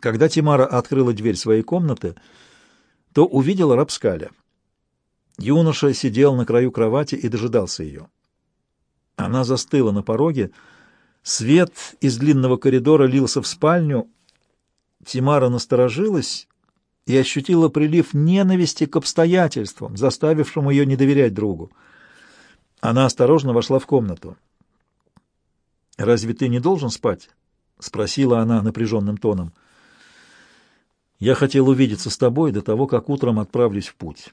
Когда Тимара открыла дверь своей комнаты, то увидела Рапскаля. Юноша сидел на краю кровати и дожидался ее. Она застыла на пороге. Свет из длинного коридора лился в спальню. Тимара насторожилась и ощутила прилив ненависти к обстоятельствам, заставившим ее не доверять другу. Она осторожно вошла в комнату. «Разве ты не должен спать?» — спросила она напряженным тоном. «Я хотел увидеться с тобой до того, как утром отправлюсь в путь.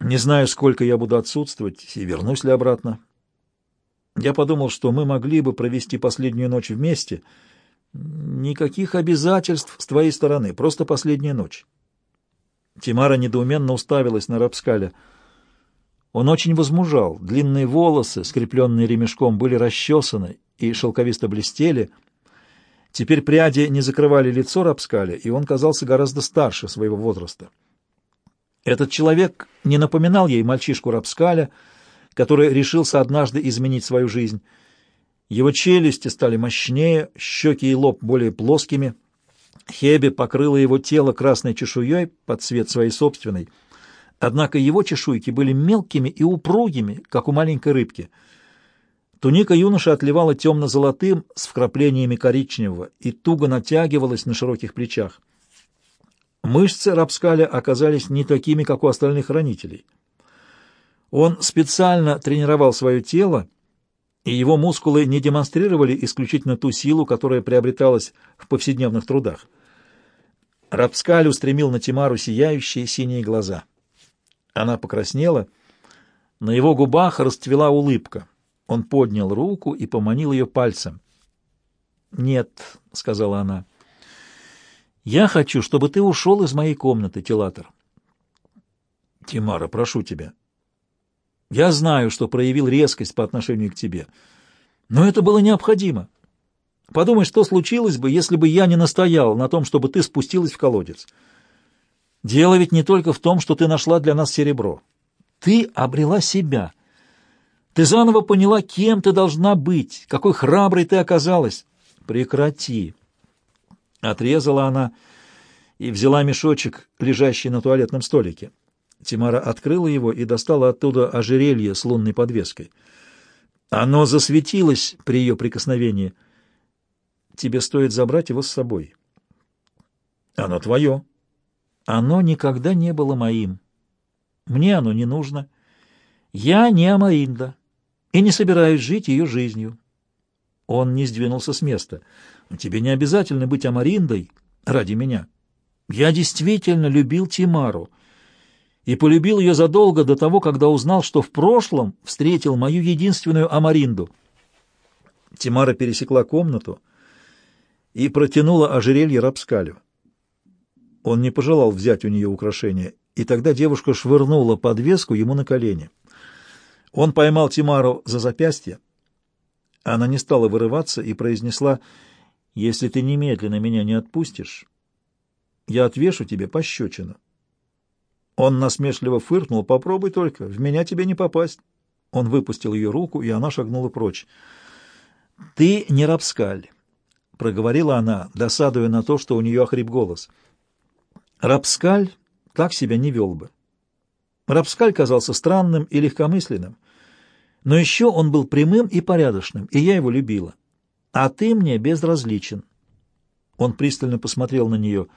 Не знаю, сколько я буду отсутствовать и вернусь ли обратно. Я подумал, что мы могли бы провести последнюю ночь вместе. Никаких обязательств с твоей стороны, просто последняя ночь». Тимара недоуменно уставилась на Рапскаля. Он очень возмужал. Длинные волосы, скрепленные ремешком, были расчесаны и шелковисто блестели. Теперь пряди не закрывали лицо Рапскаля, и он казался гораздо старше своего возраста. Этот человек не напоминал ей мальчишку Рапскаля, который решился однажды изменить свою жизнь. Его челюсти стали мощнее, щеки и лоб более плоскими. Хеби покрыла его тело красной чешуей под цвет своей собственной — Однако его чешуйки были мелкими и упругими, как у маленькой рыбки. Туника юноши отливала темно-золотым с вкраплениями коричневого и туго натягивалась на широких плечах. Мышцы Рапскаля оказались не такими, как у остальных хранителей. Он специально тренировал свое тело, и его мускулы не демонстрировали исключительно ту силу, которая приобреталась в повседневных трудах. Рапскаль устремил на Тимару сияющие синие глаза — она покраснела. На его губах расцвела улыбка. Он поднял руку и поманил ее пальцем. «Нет», — сказала она, — «я хочу, чтобы ты ушел из моей комнаты, Телатор». «Тимара, прошу тебя. Я знаю, что проявил резкость по отношению к тебе, но это было необходимо. Подумай, что случилось бы, если бы я не настоял на том, чтобы ты спустилась в колодец». Дело ведь не только в том, что ты нашла для нас серебро. Ты обрела себя. Ты заново поняла, кем ты должна быть, какой храброй ты оказалась. Прекрати. Отрезала она и взяла мешочек, лежащий на туалетном столике. Тимара открыла его и достала оттуда ожерелье с лунной подвеской. Оно засветилось при ее прикосновении. Тебе стоит забрать его с собой. Оно твое. Оно никогда не было моим. Мне оно не нужно. Я не Амаринда и не собираюсь жить ее жизнью. Он не сдвинулся с места. Тебе не обязательно быть Амариндой ради меня. Я действительно любил Тимару и полюбил ее задолго до того, когда узнал, что в прошлом встретил мою единственную Амаринду. Тимара пересекла комнату и протянула ожерелье Рапскалю. Он не пожелал взять у нее украшение, и тогда девушка швырнула подвеску ему на колени. Он поймал Тимару за запястье. Она не стала вырываться и произнесла, «Если ты немедленно меня не отпустишь, я отвешу тебе пощечину». Он насмешливо фыркнул, «Попробуй только, в меня тебе не попасть». Он выпустил ее руку, и она шагнула прочь. «Ты не рабскаль», — проговорила она, досадуя на то, что у нее охрип голос. Рапскаль так себя не вел бы. Рапскаль казался странным и легкомысленным, но еще он был прямым и порядочным, и я его любила. А ты мне безразличен. Он пристально посмотрел на нее.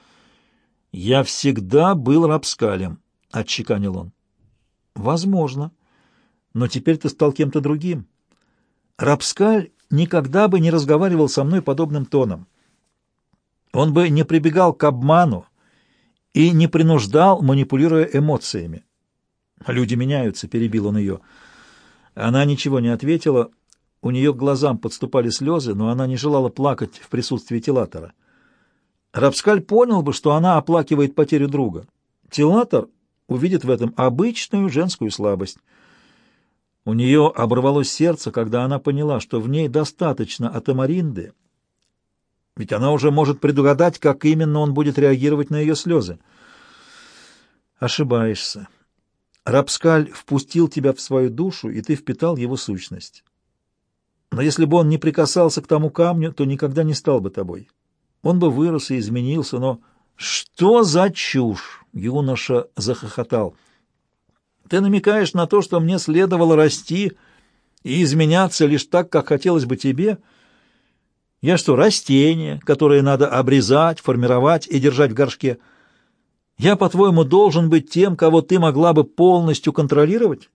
«Я всегда был Рапскалем», — отчеканил он. «Возможно, но теперь ты стал кем-то другим. Рапскаль никогда бы не разговаривал со мной подобным тоном. Он бы не прибегал к обману, и не принуждал, манипулируя эмоциями. «Люди меняются», — перебил он ее. Она ничего не ответила, у нее к глазам подступали слезы, но она не желала плакать в присутствии Телатора. Рапскаль понял бы, что она оплакивает потерю друга. Телатор увидит в этом обычную женскую слабость. У нее оборвалось сердце, когда она поняла, что в ней достаточно от Эмаринды, ведь она уже может предугадать, как именно он будет реагировать на ее слезы. Ошибаешься. Рапскаль впустил тебя в свою душу, и ты впитал его сущность. Но если бы он не прикасался к тому камню, то никогда не стал бы тобой. он бы вырос и изменился, но... «Что за чушь?» — юноша захохотал. «Ты намекаешь на то, что мне следовало расти и изменяться лишь так, как хотелось бы тебе?» Я что, растение, которое надо обрезать, формировать и держать в горшке? Я, по-твоему, должен быть тем, кого ты могла бы полностью контролировать?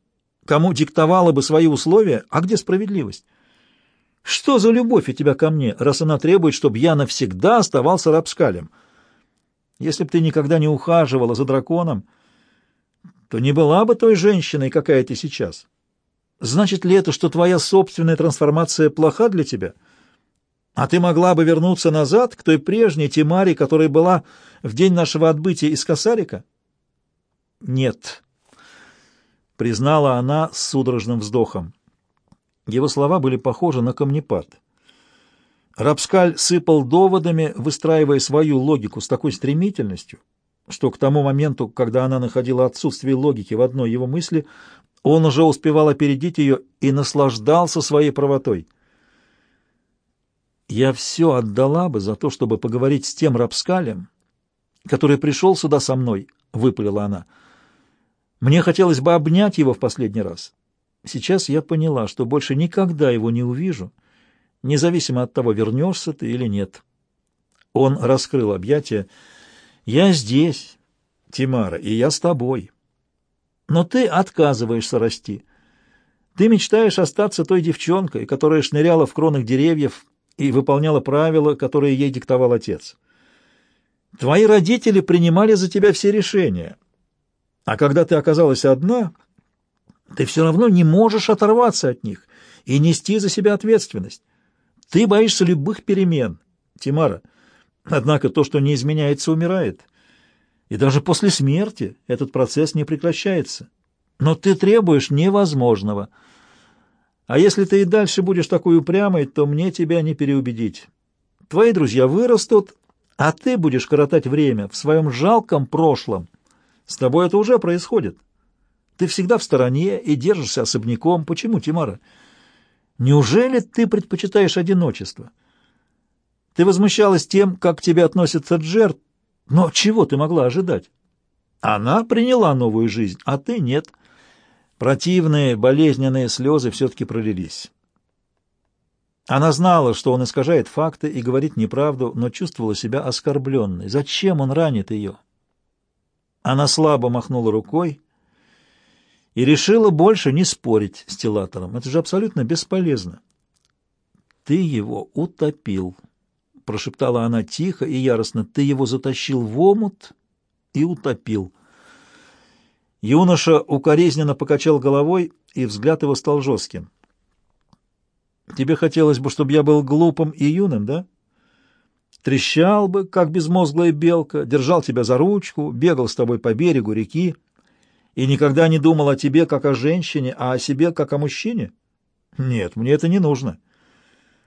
Кому диктовала бы свои условия? А где справедливость? Что за любовь у тебя ко мне, раз она требует, чтобы я навсегда оставался рабскалем? Если бы ты никогда не ухаживала за драконом, то не была бы той женщиной, какая ты сейчас. Значит ли это, что твоя собственная трансформация плоха для тебя?» А ты могла бы вернуться назад к той прежней Тимаре, которая была в день нашего отбытия из Косарика? Нет, признала она с судорожным вздохом. Его слова были похожи на камнепад. Рапскаль сыпал доводами, выстраивая свою логику с такой стремительностью, что к тому моменту, когда она находила отсутствие логики в одной его мысли, он уже успевал опередить ее и наслаждался своей правотой — я все отдала бы за то, чтобы поговорить с тем рабскалем, который пришел сюда со мной, — выпалила она. Мне хотелось бы обнять его в последний раз. Сейчас я поняла, что больше никогда его не увижу, независимо от того, вернешься ты или нет. Он раскрыл объятия. «Я здесь, Тимара, и я с тобой. Но ты отказываешься расти. Ты мечтаешь остаться той девчонкой, которая шныряла в кронах деревьев и выполняла правила, которые ей диктовал отец. Твои родители принимали за тебя все решения. А когда ты оказалась одна, ты все равно не можешь оторваться от них и нести за себя ответственность. Ты боишься любых перемен, Тимара. Однако то, что не изменяется, умирает. И даже после смерти этот процесс не прекращается. Но ты требуешь невозможного — а если ты и дальше будешь такой упрямой, то мне тебя не переубедить. Твои друзья вырастут, а ты будешь коротать время в своем жалком прошлом. С тобой это уже происходит. Ты всегда в стороне и держишься особняком. Почему, Тимара? Неужели ты предпочитаешь одиночество? Ты возмущалась тем, как к тебе относится Джер, но чего ты могла ожидать? Она приняла новую жизнь, а ты нет. Противные, болезненные слезы все-таки пролились. Она знала, что он искажает факты и говорит неправду, но чувствовала себя оскорбленной. Зачем он ранит ее? Она слабо махнула рукой и решила больше не спорить с Телатором. Это же абсолютно бесполезно. «Ты его утопил», — прошептала она тихо и яростно. «Ты его затащил в омут и утопил». Юноша укоризненно покачал головой, и взгляд его стал жестким. «Тебе хотелось бы, чтобы я был глупым и юным, да? Трещал бы, как безмозглая белка, держал тебя за ручку, бегал с тобой по берегу реки и никогда не думал о тебе, как о женщине, а о себе, как о мужчине? Нет, мне это не нужно.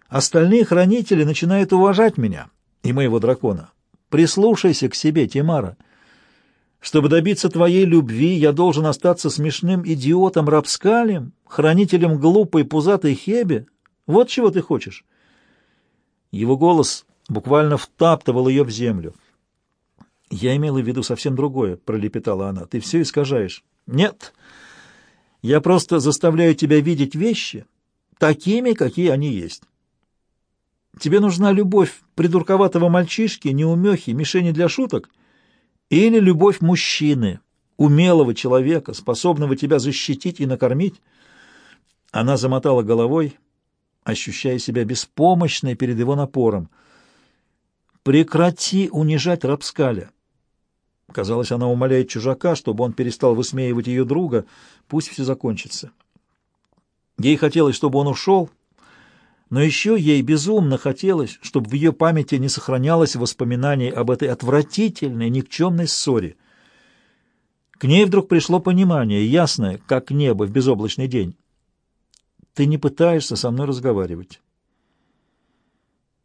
Остальные хранители начинают уважать меня и моего дракона. Прислушайся к себе, Тимара». Чтобы добиться твоей любви, я должен остаться смешным идиотом Рапскалем, хранителем глупой пузатой Хебе? Вот чего ты хочешь?» Его голос буквально втаптывал ее в землю. «Я имела в виду совсем другое», — пролепетала она. «Ты все искажаешь». «Нет, я просто заставляю тебя видеть вещи такими, какие они есть. Тебе нужна любовь придурковатого мальчишки, неумехи, мишени для шуток — или любовь мужчины, умелого человека, способного тебя защитить и накормить. Она замотала головой, ощущая себя беспомощной перед его напором. «Прекрати унижать Рапскаля!» Казалось, она умоляет чужака, чтобы он перестал высмеивать ее друга. Пусть все закончится. Ей хотелось, чтобы он ушел, но еще ей безумно хотелось, чтобы в ее памяти не сохранялось воспоминаний об этой отвратительной, никчемной ссоре. К ней вдруг пришло понимание, ясное, как небо в безоблачный день. Ты не пытаешься со мной разговаривать.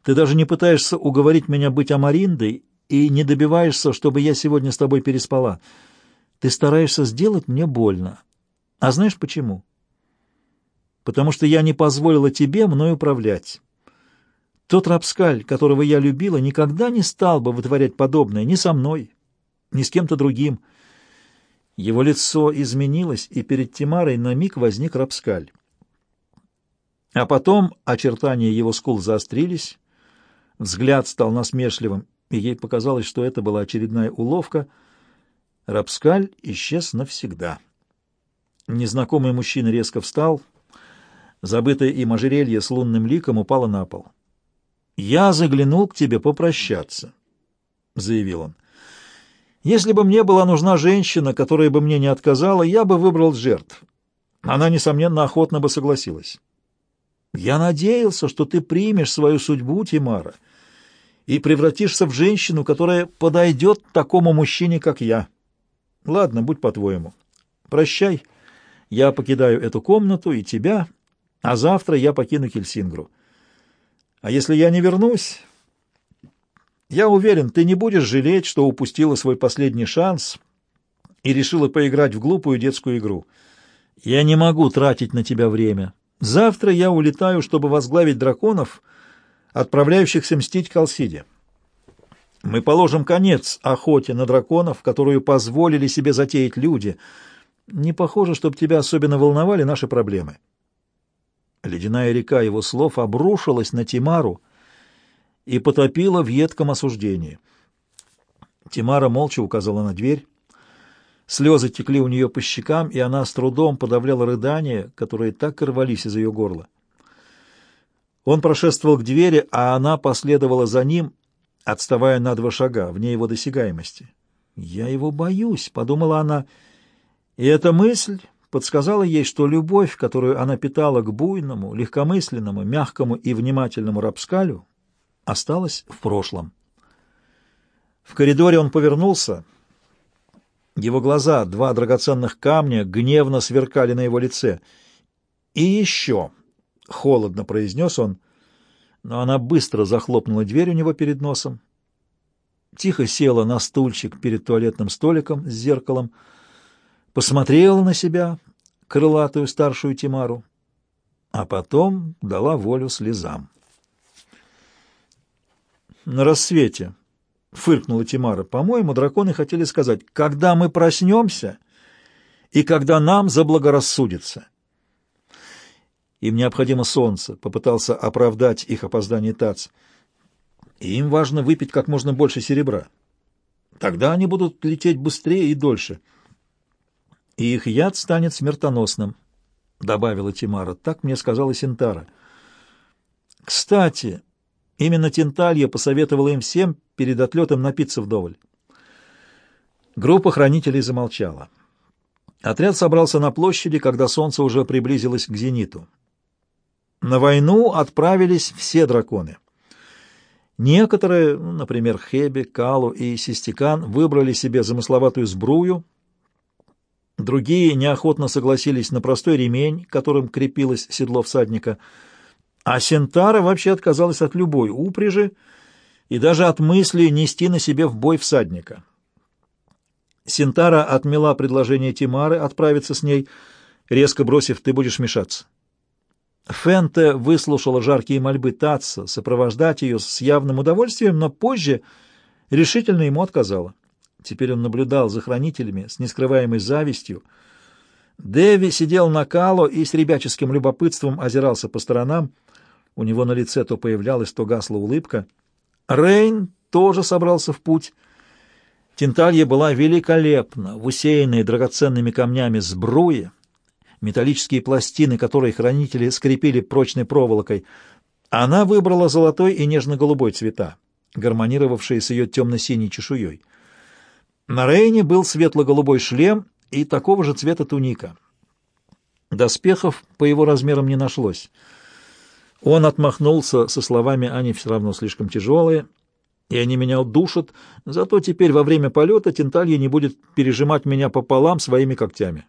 Ты даже не пытаешься уговорить меня быть Амариндой и не добиваешься, чтобы я сегодня с тобой переспала. Ты стараешься сделать мне больно. А знаешь почему? Потому что я не позволила тебе мной управлять. Тот Рапскаль, которого я любила, никогда не стал бы вытворять подобное ни со мной, ни с кем-то другим. Его лицо изменилось, и перед Тимарой на миг возник Рапскаль. А потом очертания его скул заострились, взгляд стал насмешливым, и ей показалось, что это была очередная уловка. Рапскаль исчез навсегда. Незнакомый мужчина резко встал, забытое им ожерелье с лунным ликом упало на пол. «Я заглянул к тебе попрощаться», — заявил он. «Если бы мне была нужна женщина, которая бы мне не отказала, я бы выбрал жертв. Она, несомненно, охотно бы согласилась. Я надеялся, что ты примешь свою судьбу, Тимара, и превратишься в женщину, которая подойдет такому мужчине, как я. Ладно, будь по-твоему. Прощай. Я покидаю эту комнату и тебя, а завтра я покину Кельсингру. А если я не вернусь, я уверен, ты не будешь жалеть, что упустила свой последний шанс и решила поиграть в глупую детскую игру. Я не могу тратить на тебя время. Завтра я улетаю, чтобы возглавить драконов, отправляющихся мстить Калсиде. Мы положим конец охоте на драконов, которую позволили себе затеять люди. Не похоже, чтобы тебя особенно волновали наши проблемы. Ледяная река его слов обрушилась на Тимару и потопила в едком осуждении. Тимара молча указала на дверь. Слезы текли у нее по щекам, и она с трудом подавляла рыдания, которые так рвались из ее горла. Он прошествовал к двери, а она последовала за ним, отставая на два шага, вне его досягаемости. «Я его боюсь», — подумала она, и эта мысль подсказала ей, что любовь, которую она питала к буйному, легкомысленному, мягкому и внимательному рабскалю, осталась в прошлом. В коридоре он повернулся. Его глаза, два драгоценных камня, гневно сверкали на его лице. «И еще!» — холодно произнес он, но она быстро захлопнула дверь у него перед носом. Тихо села на стульчик перед туалетным столиком с зеркалом, посмотрела на себя, крылатую старшую Тимару, а потом дала волю слезам. На рассвете фыркнула Тимара. По-моему, драконы хотели сказать, когда мы проснемся и когда нам заблагорассудится. Им необходимо солнце, попытался оправдать их опоздание Тац. Им важно выпить как можно больше серебра. Тогда они будут лететь быстрее и дольше — и их яд станет смертоносным, — добавила Тимара. Так мне сказала Синтара. Кстати, именно Тенталья посоветовала им всем перед отлетом напиться вдоволь. Группа хранителей замолчала. Отряд собрался на площади, когда солнце уже приблизилось к зениту. На войну отправились все драконы. Некоторые, например, Хеби, Калу и Систикан, выбрали себе замысловатую сбрую — Другие неохотно согласились на простой ремень, которым крепилось седло всадника, а Сентара вообще отказалась от любой упряжи и даже от мысли нести на себе в бой всадника. Сентара отмела предложение Тимары отправиться с ней, резко бросив «ты будешь мешаться». Фенте выслушала жаркие мольбы Татса сопровождать ее с явным удовольствием, но позже решительно ему отказала. Теперь он наблюдал за хранителями с нескрываемой завистью. Дэви сидел на кало и с ребяческим любопытством озирался по сторонам. У него на лице то появлялась, то гасла улыбка. Рейн тоже собрался в путь. Тенталья была великолепна, в усеянной драгоценными камнями сбруе, металлические пластины, которые хранители скрепили прочной проволокой. Она выбрала золотой и нежно-голубой цвета, гармонировавшие с ее темно-синей чешуей. На Рейне был светло-голубой шлем и такого же цвета туника. Доспехов по его размерам не нашлось. Он отмахнулся со словами «они все равно слишком тяжелые», и они меня удушат, зато теперь во время полета Тенталья не будет пережимать меня пополам своими когтями.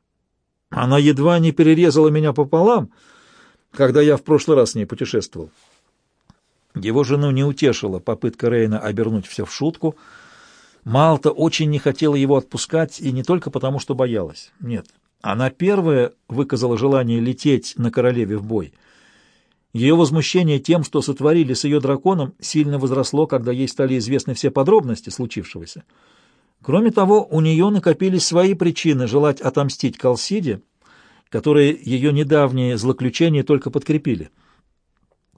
Она едва не перерезала меня пополам, когда я в прошлый раз с ней путешествовал. Его жену не утешила попытка Рейна обернуть все в шутку — Малта очень не хотела его отпускать, и не только потому, что боялась. Нет, она первая выказала желание лететь на королеве в бой. Ее возмущение тем, что сотворили с ее драконом, сильно возросло, когда ей стали известны все подробности случившегося. Кроме того, у нее накопились свои причины желать отомстить Калсиде, которые ее недавние злоключения только подкрепили.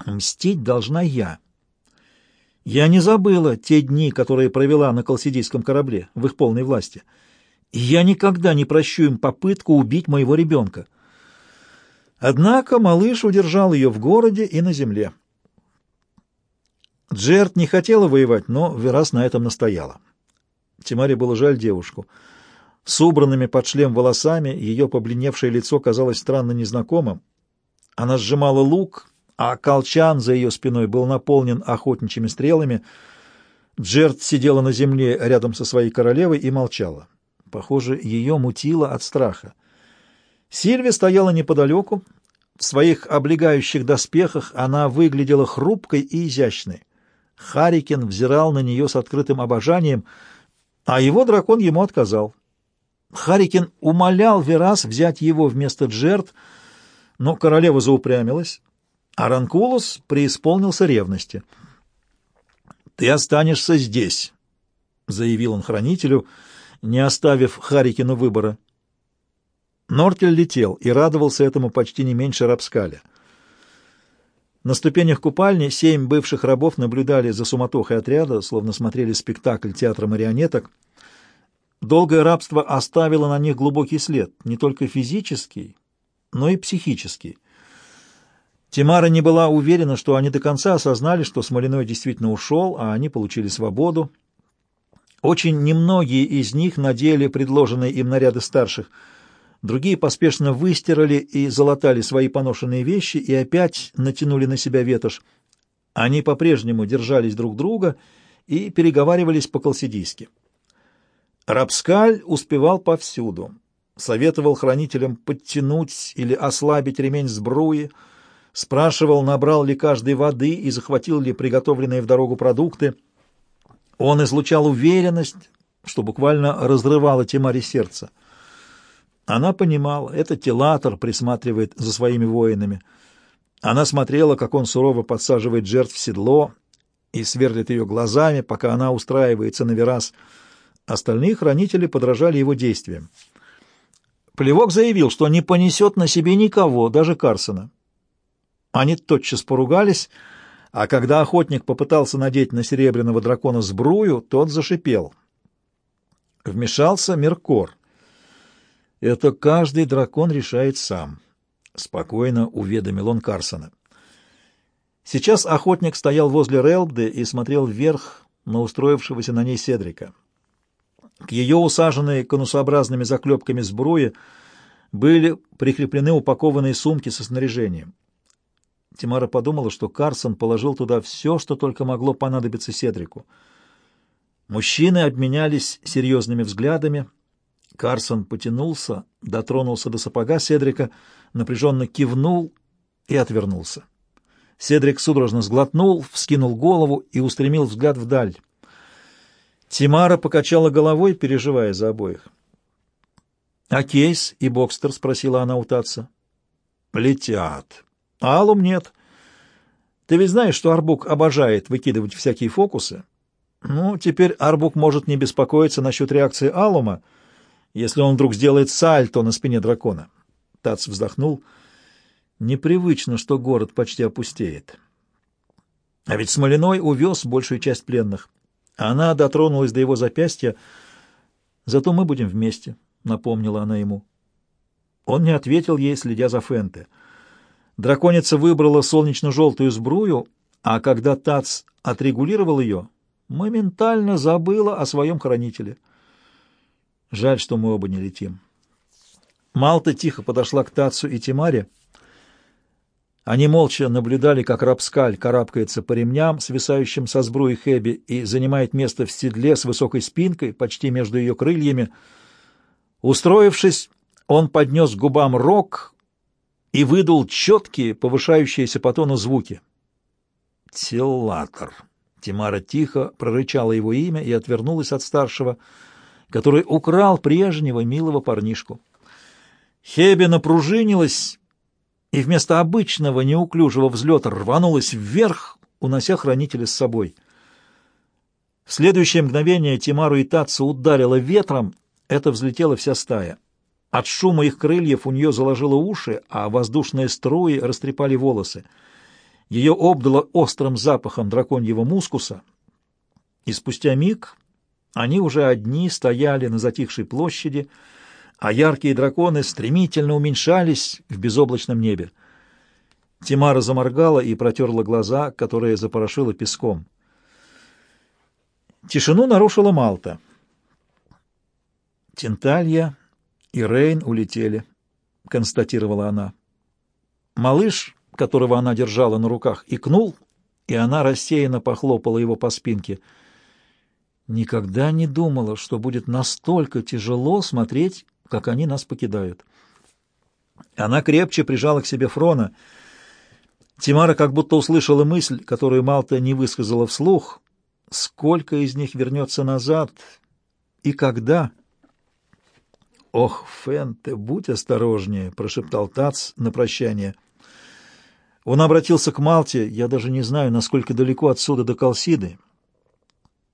Мстить должна я. Я не забыла те дни, которые провела на Калсидийском корабле, в их полной власти. Я никогда не прощу им попытку убить моего ребенка. Однако малыш удержал ее в городе и на земле. Джерт не хотела воевать, но Верас на этом настояла. Тимаре было жаль девушку. С убранными под шлем волосами ее побледневшее лицо казалось странно незнакомым. Она сжимала лук, а колчан за ее спиной был наполнен охотничьими стрелами. Джерт сидела на земле рядом со своей королевой и молчала. Похоже, ее мутило от страха. Сильвия стояла неподалеку. В своих облегающих доспехах она выглядела хрупкой и изящной. Харикин взирал на нее с открытым обожанием, а его дракон ему отказал. Харикин умолял Верас взять его вместо Джерт, но королева заупрямилась, а Ранкулус преисполнился ревности. «Ты останешься здесь», — заявил он хранителю, не оставив Харикину выбора. Нортель летел и радовался этому почти не меньше Рапскаля. На ступенях купальни семь бывших рабов наблюдали за суматохой отряда, словно смотрели спектакль театра марионеток. Долгое рабство оставило на них глубокий след, не только физический, но и психический. Тимара не была уверена, что они до конца осознали, что Смолиной действительно ушел, а они получили свободу. Очень немногие из них надели предложенные им наряды старших – Другие поспешно выстирали и залатали свои поношенные вещи и опять натянули на себя ветошь. Они по-прежнему держались друг друга и переговаривались по-колсидийски. Рабскаль успевал повсюду. Советовал хранителям подтянуть или ослабить ремень сбруи, спрашивал, набрал ли каждый воды и захватил ли приготовленные в дорогу продукты. Он излучал уверенность, что буквально разрывало Тимаре сердце. Она понимала, это Телатор присматривает за своими воинами. Она смотрела, как он сурово подсаживает жертв в седло и сверлит ее глазами, пока она устраивается на верас. Остальные хранители подражали его действиям. Плевок заявил, что не понесет на себе никого, даже Карсона. Они тотчас поругались, а когда охотник попытался надеть на серебряного дракона сбрую, тот зашипел. Вмешался Меркор. Это каждый дракон решает сам, — спокойно уведомил он Карсона. Сейчас охотник стоял возле Релбды и смотрел вверх на устроившегося на ней Седрика. К ее усаженной конусообразными заклепками сбруи были прикреплены упакованные сумки со снаряжением. Тимара подумала, что Карсон положил туда все, что только могло понадобиться Седрику. Мужчины обменялись серьезными взглядами — Карсон потянулся, дотронулся до сапога Седрика, напряженно кивнул и отвернулся. Седрик судорожно сглотнул, вскинул голову и устремил взгляд вдаль. Тимара покачала головой, переживая за обоих. — А Кейс и Бокстер? — спросила она у Татца. — Летят. А Алум нет. Ты ведь знаешь, что Арбук обожает выкидывать всякие фокусы? Ну, теперь Арбук может не беспокоиться насчет реакции Алума, — если он вдруг сделает сальто на спине дракона. Тац вздохнул. Непривычно, что город почти опустеет. А ведь Смолиной увез большую часть пленных. Она дотронулась до его запястья. «Зато мы будем вместе», — напомнила она ему. Он не ответил ей, следя за Фенте. Драконица выбрала солнечно-желтую сбрую, а когда Тац отрегулировал ее, моментально забыла о своем хранителе — Жаль, что мы оба не летим. Малта тихо подошла к Тацу и Тимаре. Они молча наблюдали, как Рапскаль карабкается по ремням, свисающим со сбруи Хэби, и занимает место в седле с высокой спинкой, почти между ее крыльями. Устроившись, он поднес к губам рог и выдул четкие, повышающиеся по тону звуки. «Теллатор». Тимара тихо прорычала его имя и отвернулась от старшего — который украл прежнего милого парнишку. Хеби напружинилась и вместо обычного неуклюжего взлета рванулась вверх, унося хранителя с собой. В следующее мгновение Тимару и Татсу ударило ветром, это взлетела вся стая. От шума их крыльев у нее заложило уши, а воздушные струи растрепали волосы. Ее обдало острым запахом драконьего мускуса, и спустя миг они уже одни стояли на затихшей площади, а яркие драконы стремительно уменьшались в безоблачном небе. Тимара заморгала и протерла глаза, которые запорошило песком. Тишину нарушила Малта. Тенталья и Рейн улетели, констатировала она. Малыш, которого она держала на руках, икнул, и она рассеянно похлопала его по спинке. Никогда не думала, что будет настолько тяжело смотреть, как они нас покидают. Она крепче прижала к себе Фрона. Тимара как будто услышала мысль, которую Малта не высказала вслух. Сколько из них вернется назад и когда? «Ох, Фенте, будь осторожнее!» — прошептал Тац на прощание. Он обратился к Малте. «Я даже не знаю, насколько далеко отсюда до Калсиды,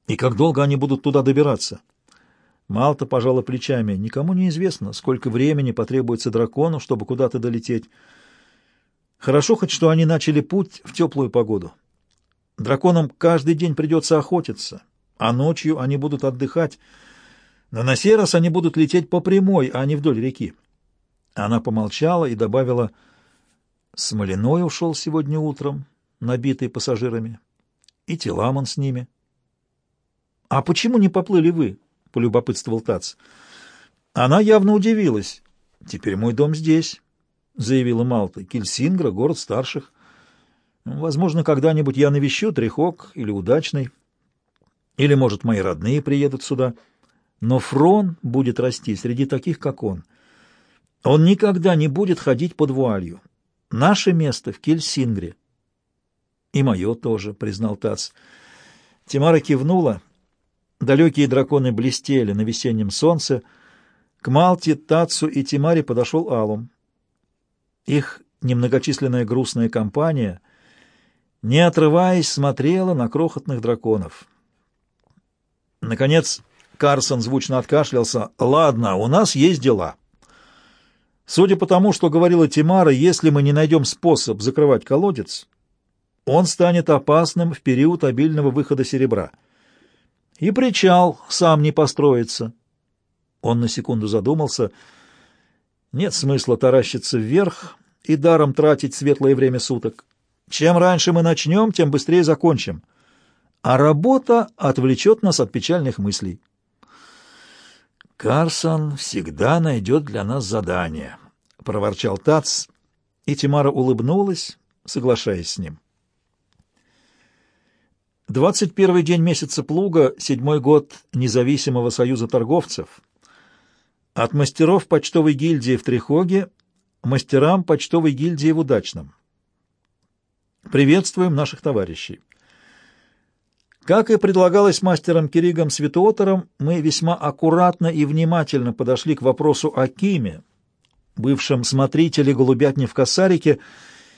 и как долго они будут туда добираться». Малта пожала плечами. «Никому не известно, сколько времени потребуется дракону, чтобы куда-то долететь. Хорошо хоть, что они начали путь в теплую погоду. Драконам каждый день придется охотиться, а ночью они будут отдыхать». Но на сей раз они будут лететь по прямой, а не вдоль реки. Она помолчала и добавила, «Смоляной ушел сегодня утром, набитый пассажирами, и Теламон с ними». «А почему не поплыли вы?» — полюбопытствовал Тац. Она явно удивилась. «Теперь мой дом здесь», — заявила Малта. «Кельсингра — город старших. Возможно, когда-нибудь я навещу Трехок или Удачный, или, может, мои родные приедут сюда». Но Фрон будет расти среди таких, как он. Он никогда не будет ходить под вуалью. Наше место в Кельсингре. И мое тоже, признал Тац. Тимара кивнула. Далекие драконы блестели на весеннем солнце. К Малте, Тацу и Тимаре подошел Алум. Их немногочисленная грустная компания, не отрываясь, смотрела на крохотных драконов. Наконец, Карсон звучно откашлялся. «Ладно, у нас есть дела. Судя по тому, что говорила Тимара, если мы не найдем способ закрывать колодец, он станет опасным в период обильного выхода серебра. И причал сам не построится». Он на секунду задумался. «Нет смысла таращиться вверх и даром тратить светлое время суток. Чем раньше мы начнем, тем быстрее закончим. А работа отвлечет нас от печальных мыслей». «Карсон всегда найдет для нас задание», — проворчал Тац, и Тимара улыбнулась, соглашаясь с ним. Двадцать первый день месяца Плуга, седьмой год независимого союза торговцев. От мастеров почтовой гильдии в Трихоге мастерам почтовой гильдии в Удачном. Приветствуем наших товарищей. Как и предлагалось мастером Киригом Светуотером, мы весьма аккуратно и внимательно подошли к вопросу о Киме, бывшем смотрителе голубятни в Косарике,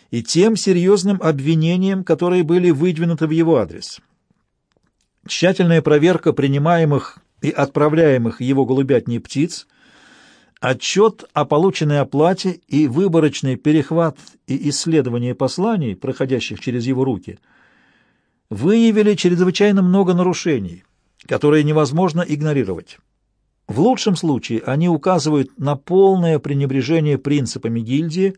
и тем серьезным обвинениям, которые были выдвинуты в его адрес. Тщательная проверка принимаемых и отправляемых его голубятни птиц, отчет о полученной оплате и выборочный перехват и исследование посланий, проходящих через его руки – выявили чрезвычайно много нарушений, которые невозможно игнорировать. В лучшем случае они указывают на полное пренебрежение принципами гильдии,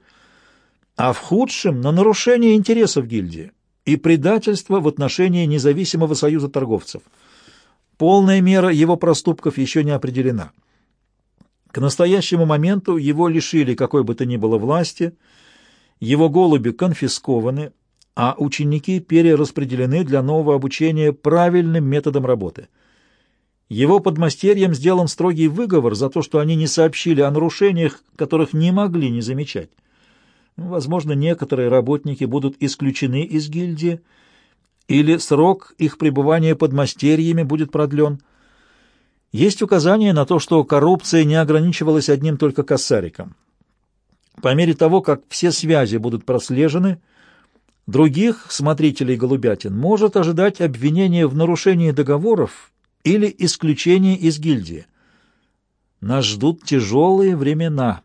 а в худшем — на нарушение интересов гильдии и предательство в отношении независимого союза торговцев. Полная мера его проступков еще не определена. К настоящему моменту его лишили какой бы то ни было власти, его голуби конфискованы, а ученики перераспределены для нового обучения правильным методом работы. Его подмастерьям сделан строгий выговор за то, что они не сообщили о нарушениях, которых не могли не замечать. Возможно, некоторые работники будут исключены из гильдии, или срок их пребывания подмастерьями будет продлен. Есть указание на то, что коррупция не ограничивалась одним только косариком. По мере того, как все связи будут прослежены, других смотрителей голубятин может ожидать обвинение в нарушении договоров или исключение из гильдии. Нас ждут тяжелые времена,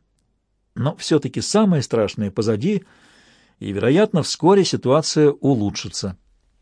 но все-таки самое страшное позади, и, вероятно, вскоре ситуация улучшится.